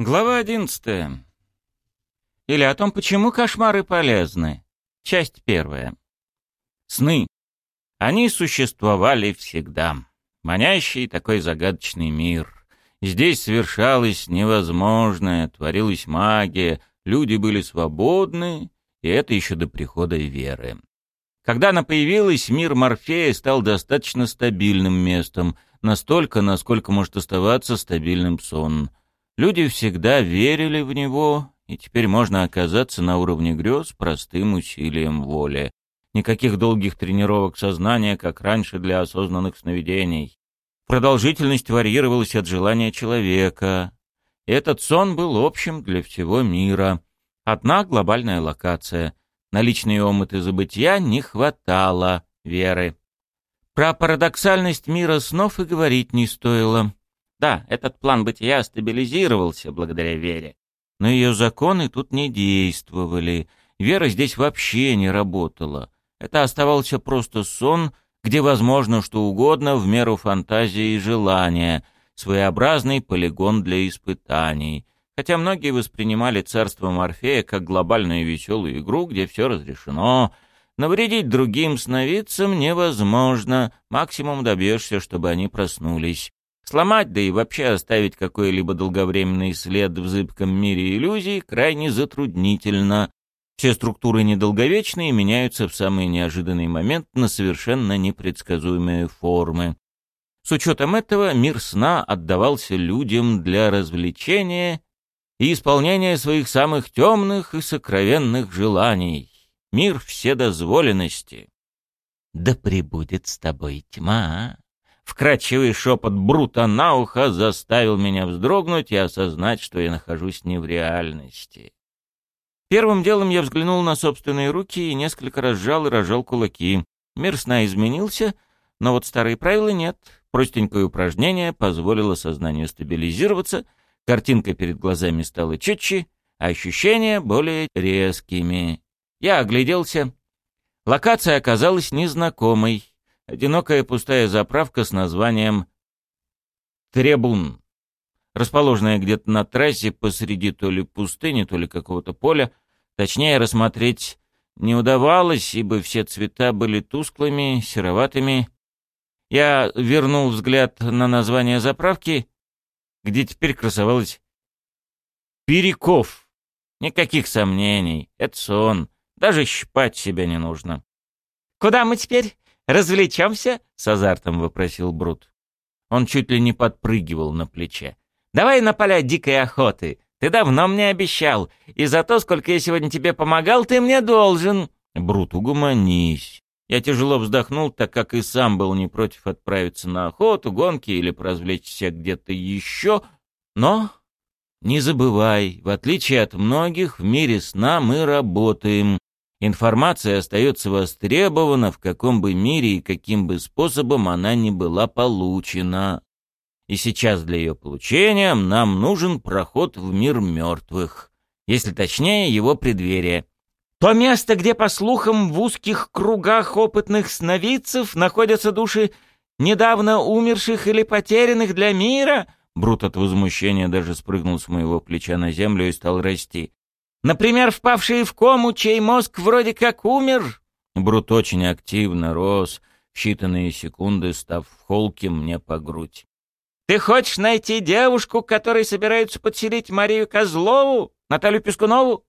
Глава одиннадцатая. Или о том, почему кошмары полезны. Часть первая. Сны. Они существовали всегда. Манящий такой загадочный мир. Здесь совершалось невозможное, творилась магия, люди были свободны, и это еще до прихода веры. Когда она появилась, мир Морфея стал достаточно стабильным местом, настолько, насколько может оставаться стабильным сон — Люди всегда верили в него, и теперь можно оказаться на уровне грез простым усилием воли. Никаких долгих тренировок сознания, как раньше для осознанных сновидений. Продолжительность варьировалась от желания человека. Этот сон был общим для всего мира. Одна глобальная локация. На личные омыты забытия не хватало веры. Про парадоксальность мира снов и говорить не стоило. Да, этот план бытия стабилизировался благодаря вере. Но ее законы тут не действовали. Вера здесь вообще не работала. Это оставался просто сон, где возможно что угодно в меру фантазии и желания, своеобразный полигон для испытаний. Хотя многие воспринимали царство Морфея как глобальную веселую игру, где все разрешено. Навредить другим сновидцам невозможно, максимум добьешься, чтобы они проснулись. Сломать, да и вообще оставить какой-либо долговременный след в зыбком мире иллюзий крайне затруднительно. Все структуры недолговечные меняются в самый неожиданный момент на совершенно непредсказуемые формы. С учетом этого мир сна отдавался людям для развлечения и исполнения своих самых темных и сокровенных желаний. Мир вседозволенности. «Да пребудет с тобой тьма!» Вкрадчивый шепот Брута на ухо заставил меня вздрогнуть и осознать, что я нахожусь не в реальности. Первым делом я взглянул на собственные руки и несколько раз сжал и разжал кулаки. Мир сна изменился, но вот старые правила нет. Простенькое упражнение позволило сознанию стабилизироваться, картинка перед глазами стала четче, а ощущения более резкими. Я огляделся. Локация оказалась незнакомой. Одинокая пустая заправка с названием «Требун», расположенная где-то на трассе посреди то ли пустыни, то ли какого-то поля. Точнее, рассмотреть не удавалось, ибо все цвета были тусклыми, сероватыми. Я вернул взгляд на название заправки, где теперь красовалось «Переков». Никаких сомнений, это сон, даже щипать себя не нужно. «Куда мы теперь?» «Развлечемся?» — с азартом вопросил Брут. Он чуть ли не подпрыгивал на плече. «Давай на поля дикой охоты. Ты давно мне обещал. И за то, сколько я сегодня тебе помогал, ты мне должен». «Брут, угомонись». Я тяжело вздохнул, так как и сам был не против отправиться на охоту, гонки или поразвлечься где-то еще. Но не забывай, в отличие от многих, в мире сна мы работаем. Информация остается востребована в каком бы мире и каким бы способом она ни была получена. И сейчас для ее получения нам нужен проход в мир мертвых, если точнее его преддверие. То место, где, по слухам, в узких кругах опытных сновидцев находятся души недавно умерших или потерянных для мира, Брут от возмущения даже спрыгнул с моего плеча на землю и стал расти. Например, впавшие в кому, чей мозг вроде как умер. Брут очень активно рос, считанные секунды став в холке мне по грудь. «Ты хочешь найти девушку, которой собираются подселить Марию Козлову, Наталью Пескунову?»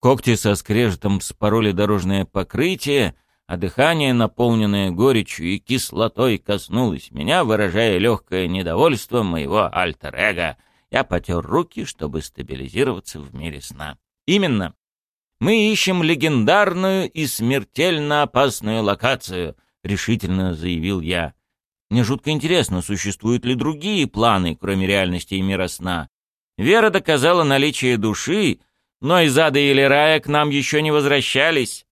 Когти со скрежетом спороли дорожное покрытие, а дыхание, наполненное горечью и кислотой, коснулось меня, выражая легкое недовольство моего альтер-эго. Я потер руки, чтобы стабилизироваться в мире сна. Именно. Мы ищем легендарную и смертельно опасную локацию, решительно заявил я. Мне жутко интересно, существуют ли другие планы, кроме реальности и мира сна. Вера доказала наличие души, но из ада или рая к нам еще не возвращались.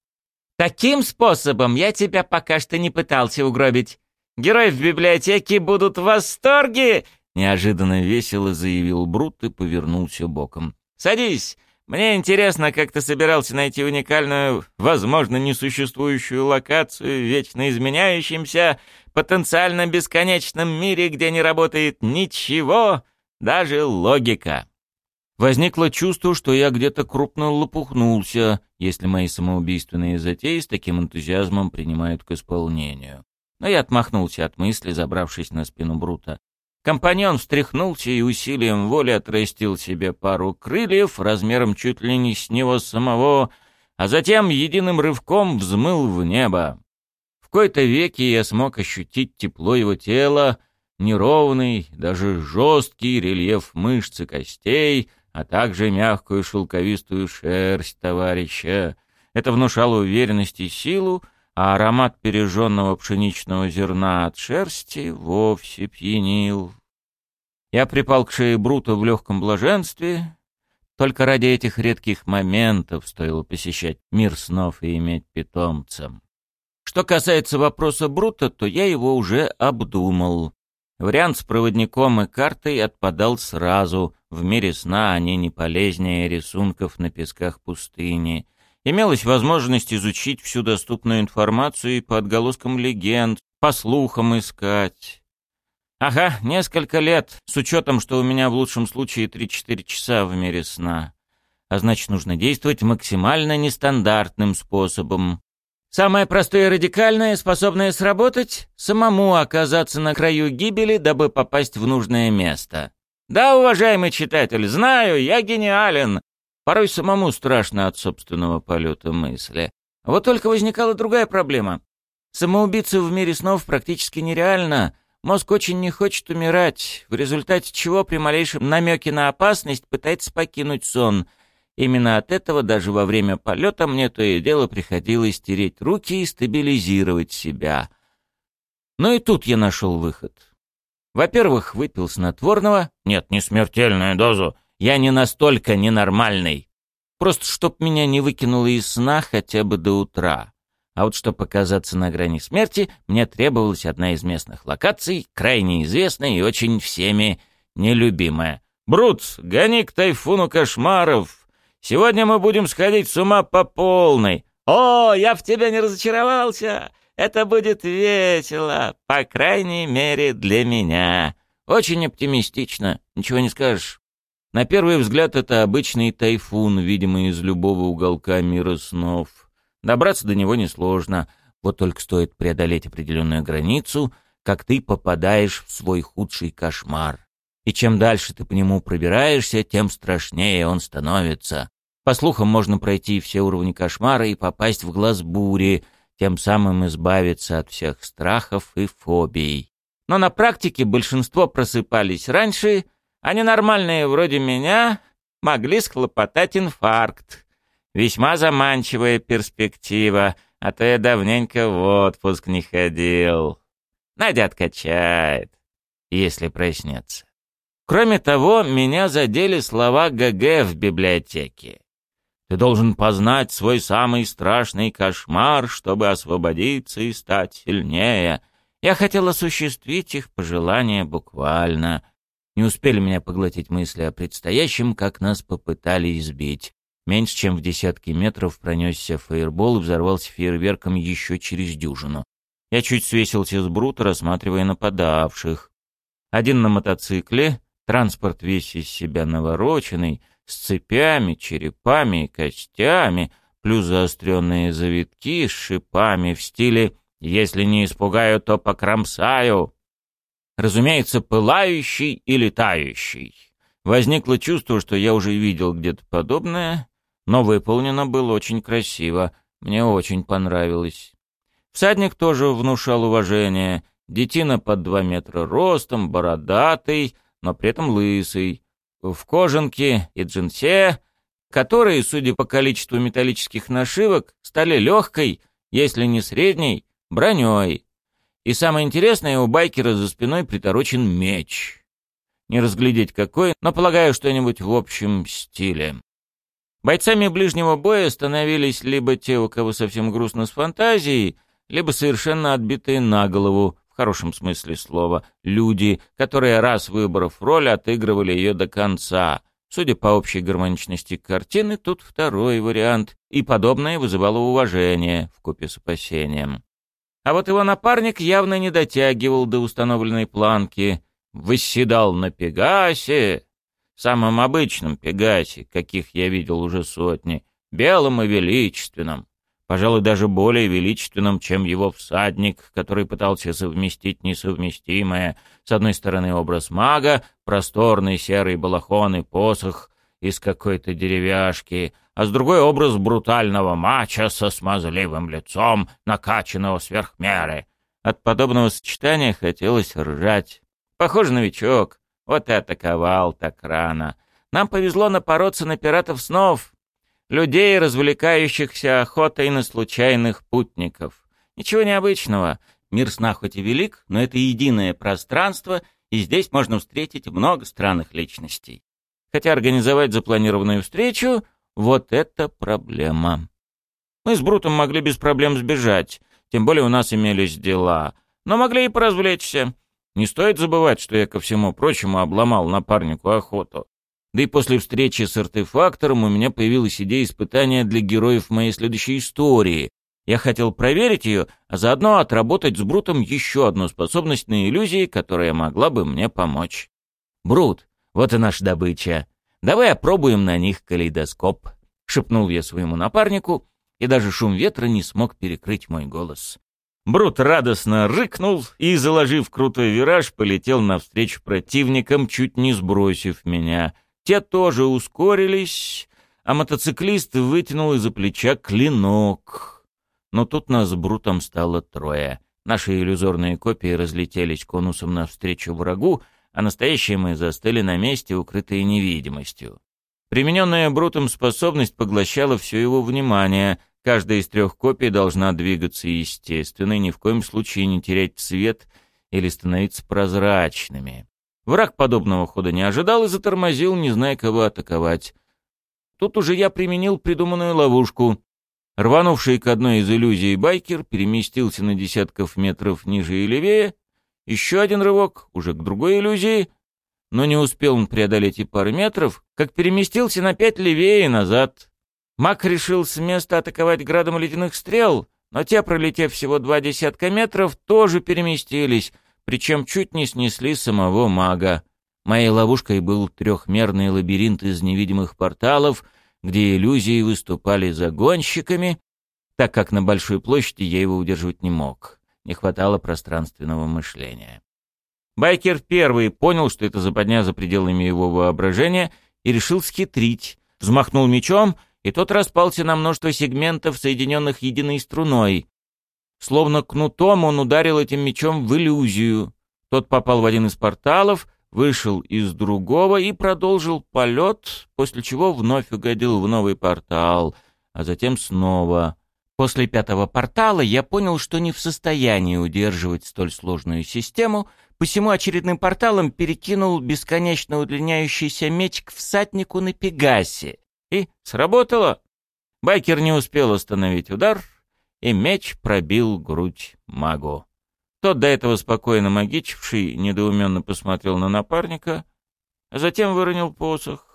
Таким способом я тебя пока что не пытался угробить. Герои в библиотеке будут в восторге!» Неожиданно весело заявил Брут и повернулся боком. «Садись, мне интересно, как ты собирался найти уникальную, возможно, несуществующую локацию в вечно изменяющемся, потенциально бесконечном мире, где не работает ничего, даже логика. Возникло чувство, что я где-то крупно лопухнулся, если мои самоубийственные затеи с таким энтузиазмом принимают к исполнению. Но я отмахнулся от мысли, забравшись на спину Брута. Компаньон встряхнулся и усилием воли отрастил себе пару крыльев размером чуть ли не с него самого, а затем единым рывком взмыл в небо. В кои-то веки я смог ощутить тепло его тела, неровный, даже жесткий рельеф мышц и костей, а также мягкую шелковистую шерсть товарища. Это внушало уверенность и силу, а аромат пережженного пшеничного зерна от шерсти вовсе пьянил. Я припал к шее Брута в легком блаженстве. Только ради этих редких моментов стоило посещать мир снов и иметь питомца. Что касается вопроса Брута, то я его уже обдумал. Вариант с проводником и картой отпадал сразу. В мире сна они не полезнее рисунков на песках пустыни. Имелась возможность изучить всю доступную информацию и по отголоскам легенд, по слухам искать. Ага, несколько лет, с учетом, что у меня в лучшем случае 3-4 часа в мире сна. А значит, нужно действовать максимально нестандартным способом. Самое простое и радикальное, способное сработать — самому оказаться на краю гибели, дабы попасть в нужное место. Да, уважаемый читатель, знаю, я гениален, Порой самому страшно от собственного полета мысли. Вот только возникала другая проблема. Самоубийца в мире снов практически нереально. Мозг очень не хочет умирать, в результате чего при малейшем намеке на опасность пытается покинуть сон. Именно от этого даже во время полета мне то и дело приходилось стереть руки и стабилизировать себя. Но и тут я нашел выход. Во-первых, выпил снотворного. Нет, не смертельную дозу. Я не настолько ненормальный. Просто чтоб меня не выкинуло из сна хотя бы до утра. А вот чтобы оказаться на грани смерти, мне требовалась одна из местных локаций, крайне известная и очень всеми нелюбимая. «Брут, гони к тайфуну кошмаров! Сегодня мы будем сходить с ума по полной!» «О, я в тебя не разочаровался! Это будет весело, по крайней мере для меня!» «Очень оптимистично, ничего не скажешь. На первый взгляд это обычный тайфун, видимый из любого уголка мира снов. Добраться до него несложно, вот только стоит преодолеть определенную границу, как ты попадаешь в свой худший кошмар. И чем дальше ты по нему пробираешься, тем страшнее он становится. По слухам, можно пройти все уровни кошмара и попасть в глаз бури, тем самым избавиться от всех страхов и фобий. Но на практике большинство просыпались раньше а ненормальные вроде меня могли схлопотать инфаркт. Весьма заманчивая перспектива, а то я давненько в отпуск не ходил. Надя откачает, если проснется. Кроме того, меня задели слова ГГ в библиотеке. Ты должен познать свой самый страшный кошмар, чтобы освободиться и стать сильнее. Я хотел осуществить их пожелания буквально — не успели меня поглотить мысли о предстоящем, как нас попытали избить. Меньше чем в десятки метров пронесся фаербол и взорвался фейерверком еще через дюжину. Я чуть свесился с брута, рассматривая нападавших. Один на мотоцикле, транспорт весь из себя навороченный, с цепями, черепами и костями, плюс заостренные завитки с шипами в стиле «если не испугаю, то покромсаю». Разумеется, пылающий и летающий. Возникло чувство, что я уже видел где-то подобное, но выполнено было очень красиво. Мне очень понравилось. Всадник тоже внушал уважение. Детина под два метра ростом, бородатый, но при этом лысый. В кожанке и джинсе, которые, судя по количеству металлических нашивок, стали легкой, если не средней, броней. И самое интересное, у байкера за спиной приторочен меч. Не разглядеть какой, но полагаю, что-нибудь в общем стиле. Бойцами ближнего боя становились либо те, у кого совсем грустно с фантазией, либо совершенно отбитые на голову, в хорошем смысле слова, люди, которые раз выбрав роль, отыгрывали ее до конца. Судя по общей гармоничности картины, тут второй вариант, и подобное вызывало уважение вкупе с опасением. А вот его напарник явно не дотягивал до установленной планки. Восседал на Пегасе. самом обычном Пегасе, каких я видел уже сотни, белым и величественным, пожалуй, даже более величественным, чем его всадник, который пытался совместить несовместимое. С одной стороны образ мага, просторный серый балахон и посох из какой-то деревяшки, а с другой образ брутального мача со смазливым лицом, накачанного сверх меры. От подобного сочетания хотелось ржать. Похоже, новичок. Вот и атаковал так рано. Нам повезло напороться на пиратов снов. Людей, развлекающихся охотой на случайных путников. Ничего необычного. Мир сна хоть и велик, но это единое пространство, и здесь можно встретить много странных личностей. Хотя организовать запланированную встречу вот это проблема. Мы с Брутом могли без проблем сбежать, тем более у нас имелись дела. Но могли и поразвлечься. Не стоит забывать, что я ко всему прочему обломал напарнику охоту. Да и после встречи с артефактором у меня появилась идея испытания для героев моей следующей истории. Я хотел проверить ее, а заодно отработать с Брутом еще одну способность на иллюзии, которая могла бы мне помочь. «Брут, вот и наша добыча. Давай опробуем на них калейдоскоп», — шепнул я своему напарнику, и даже шум ветра не смог перекрыть мой голос. Брут радостно рыкнул и, заложив крутой вираж, полетел навстречу противникам, чуть не сбросив меня. Те тоже ускорились, а мотоциклист вытянул из-за плеча клинок. Но тут нас с Брутом стало трое. Наши иллюзорные копии разлетелись конусом навстречу врагу, а настоящие мы застыли на месте, укрытые невидимостью. Примененная Брутом способность поглощала все его внимание. Каждая из трех копий должна двигаться естественно и ни в коем случае не терять цвет или становиться прозрачными. Враг подобного хода не ожидал и затормозил, не зная, кого атаковать. Тут уже я применил придуманную ловушку. Рванувший к одной из иллюзий байкер переместился на десятков метров ниже и левее, еще один рывок, уже к другой иллюзии, но не успел он преодолеть и пары метров, как переместился на пять левее и назад. Маг решил с места атаковать градом ледяных стрел, но те, пролетев всего два десятка метров, тоже переместились, причем чуть не снесли самого мага. Моей ловушкой был трехмерный лабиринт из невидимых порталов, где иллюзии выступали загонщиками, так как на большой площади я его удерживать не мог не хватало пространственного мышления. Байкер первый понял, что это западня за пределами его воображения, и решил схитрить. Взмахнул мечом, и тот распался на множество сегментов, соединенных единой струной. Словно кнутом он ударил этим мечом в иллюзию. Тот попал в один из порталов, вышел из другого и продолжил полет, после чего вновь угодил в новый портал, а затем снова. После пятого портала я понял, что не в состоянии удерживать столь сложную систему, посему очередным порталом перекинул бесконечно удлиняющийся меч к всаднику на Пегасе. И сработало. Байкер не успел остановить удар, и меч пробил грудь магу. Тот, до этого спокойно магичивший, недоуменно посмотрел на напарника, а затем выронил посох.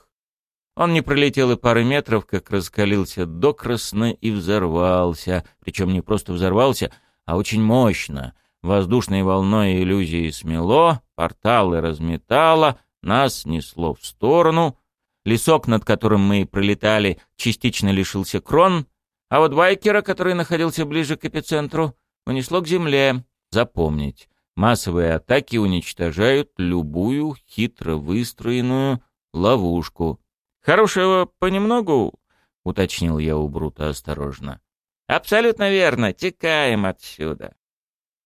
Он не пролетел и пары метров, как раскалился докрасно и взорвался. Причем не просто взорвался, а очень мощно. Воздушной волной иллюзии смело, порталы разметало, нас несло в сторону. Лесок, над которым мы пролетали, частично лишился крон, а вот байкера, который находился ближе к эпицентру, унесло к земле. Запомнить, массовые атаки уничтожают любую хитро выстроенную ловушку. «Хорошего понемногу?» — уточнил я у Брута осторожно. «Абсолютно верно. Текаем отсюда».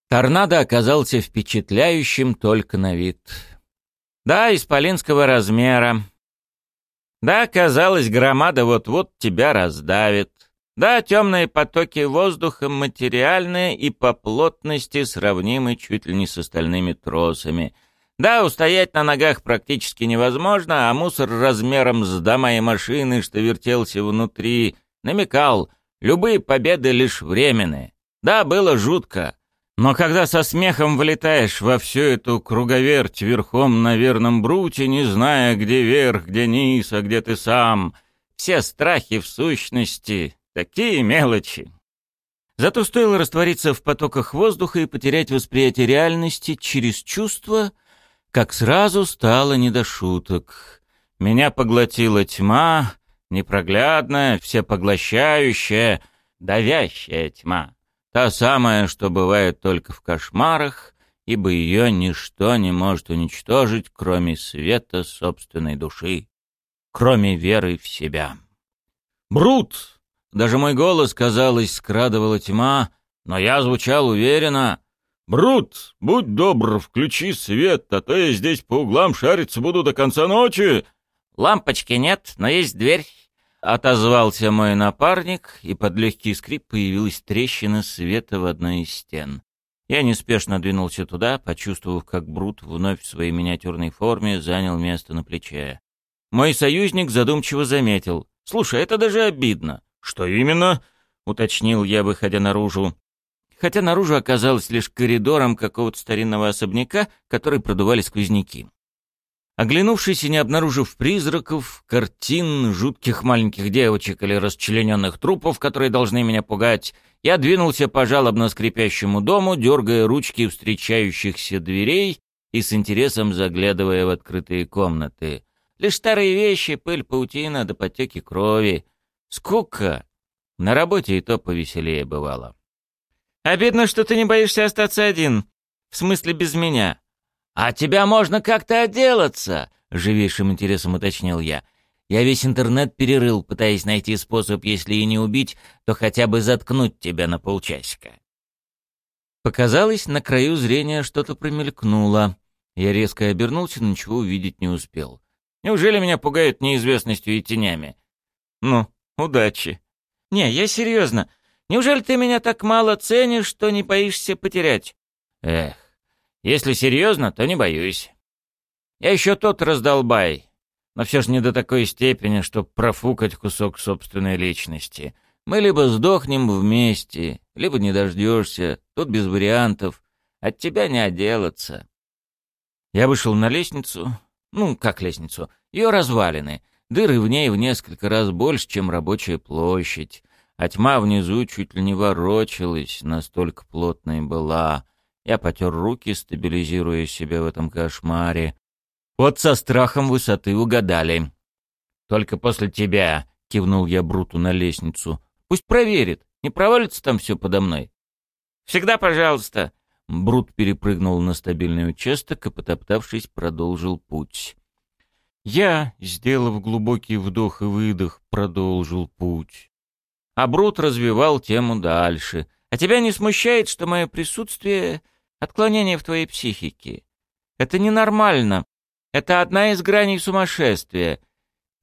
Торнадо оказался впечатляющим только на вид. Да, исполинского размера. Да, казалось, громада вот-вот тебя раздавит. Да, темные потоки воздуха материальные и по плотности сравнимы чуть ли не с остальными тросами — да, устоять на ногах практически невозможно, а мусор размером с дома и машины, что вертелся внутри, намекал, любые победы лишь временные. Да, было жутко. Но когда со смехом влетаешь во всю эту круговерть верхом на верном бруте, не зная, где верх, где низ, а где ты сам, все страхи в сущности — такие мелочи. Зато стоило раствориться в потоках воздуха и потерять восприятие реальности через чувства, как сразу стало не до шуток. Меня поглотила тьма, непроглядная, всепоглощающая, давящая тьма. Та самая, что бывает только в кошмарах, ибо ее ничто не может уничтожить, кроме света собственной души, кроме веры в себя. «Брут!» Даже мой голос, казалось, скрадывала тьма, но я звучал уверенно. «Брут, будь добр, включи свет, а то я здесь по углам шариться буду до конца ночи!» «Лампочки нет, но есть дверь», — отозвался мой напарник, и под легкий скрип появилась трещина света в одной из стен. Я неспешно двинулся туда, почувствовав, как Брут вновь в своей миниатюрной форме занял место на плече. Мой союзник задумчиво заметил. «Слушай, это даже обидно». «Что именно?» — уточнил я, выходя наружу. Хотя наружу оказалось лишь коридором какого-то старинного особняка, который продували сквозняки. Оглянувшись и не обнаружив призраков, картин, жутких маленьких девочек или расчлененных трупов, которые должны меня пугать, я двинулся по жалобно скрипящему дому, дергая ручки встречающихся дверей и с интересом заглядывая в открытые комнаты. Лишь старые вещи, пыль, паутина да потеки крови. Скука! На работе и то повеселее бывало. «Обидно, что ты не боишься остаться один. В смысле, без меня. «А тебя можно как-то отделаться?» — живейшим интересом уточнил я. «Я весь интернет перерыл, пытаясь найти способ, если и не убить, то хотя бы заткнуть тебя на полчасика». Показалось, на краю зрения что-то промелькнуло. Я резко обернулся, но ничего увидеть не успел. Неужели меня пугают неизвестностью и тенями? Ну, удачи. Не, я серьезно. Неужели ты меня так мало ценишь, что не боишься потерять? Эх, если серьезно, то не боюсь. Я еще тот раздолбай, но все же не до такой степени, чтобы профукать кусок собственной личности. Мы либо сдохнем вместе, либо не дождешься, тут без вариантов. От тебя не отделаться. Я вышел на лестницу, ну, как лестницу, ее развалины. Дыры в ней в несколько раз больше, чем рабочая площадь, а тьма внизу чуть ли не ворочалась, настолько плотной была. Я потер руки, стабилизируя себя в этом кошмаре. Вот со страхом высоты угадали. «Только после тебя», — кивнул я Бруту на лестницу. «Пусть проверит, не провалится там все подо мной». «Всегда пожалуйста». Брут перепрыгнул на стабильный участок и, потоптавшись, продолжил путь. Я, сделав глубокий вдох и выдох, продолжил путь. А Брут развивал тему дальше. «А тебя не смущает, что мое присутствие Отклонение в твоей психике. Это ненормально. Это одна из граней сумасшествия.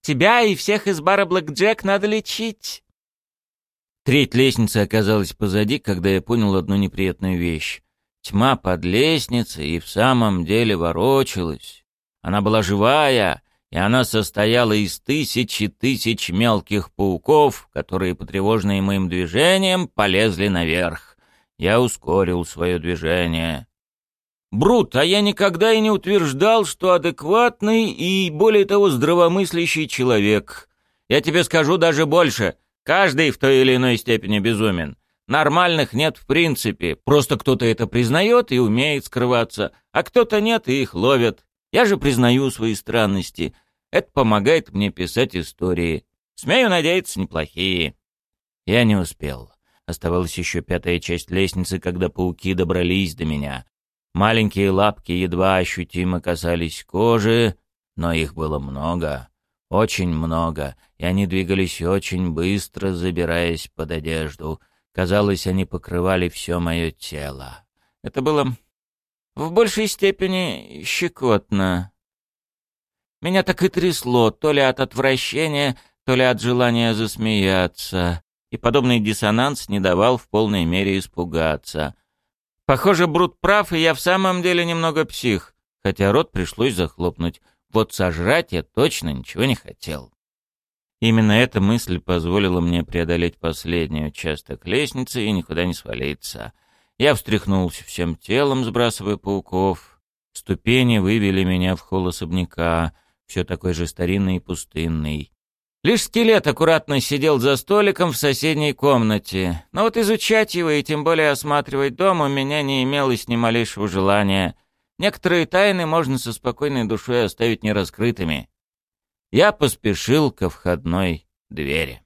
Тебя и всех из бара Блэк Джек надо лечить. Треть лестницы оказалась позади, когда я понял одну неприятную вещь. Тьма под лестницей и в самом деле ворочалась. Она была живая, и она состояла из тысячи тысяч мелких пауков, которые, потревоженные моим движением, полезли наверх. Я ускорил свое движение. «Брут, а я никогда и не утверждал, что адекватный и, более того, здравомыслящий человек. Я тебе скажу даже больше. Каждый в той или иной степени безумен. Нормальных нет в принципе. Просто кто-то это признает и умеет скрываться, а кто-то нет и их ловят. Я же признаю свои странности. Это помогает мне писать истории. Смею надеяться, неплохие. Я не успел. Оставалась еще пятая часть лестницы, когда пауки добрались до меня. Маленькие лапки едва ощутимо касались кожи, но их было много, очень много, и они двигались очень быстро, забираясь под одежду. Казалось, они покрывали все мое тело. Это было в большей степени щекотно. Меня так и трясло, то ли от отвращения, то ли от желания засмеяться и подобный диссонанс не давал в полной мере испугаться. Похоже, Брут прав, и я в самом деле немного псих, хотя рот пришлось захлопнуть. Вот сожрать я точно ничего не хотел. Именно эта мысль позволила мне преодолеть последний участок лестницы и никуда не свалиться. Я встряхнулся всем телом, сбрасывая пауков. Ступени вывели меня в холл особняка, все такой же старинный и пустынный. Лишь скелет аккуратно сидел за столиком в соседней комнате. Но вот изучать его и тем более осматривать дом у меня не имелось ни малейшего желания. Некоторые тайны можно со спокойной душой оставить нераскрытыми. я поспешил ко входной двери.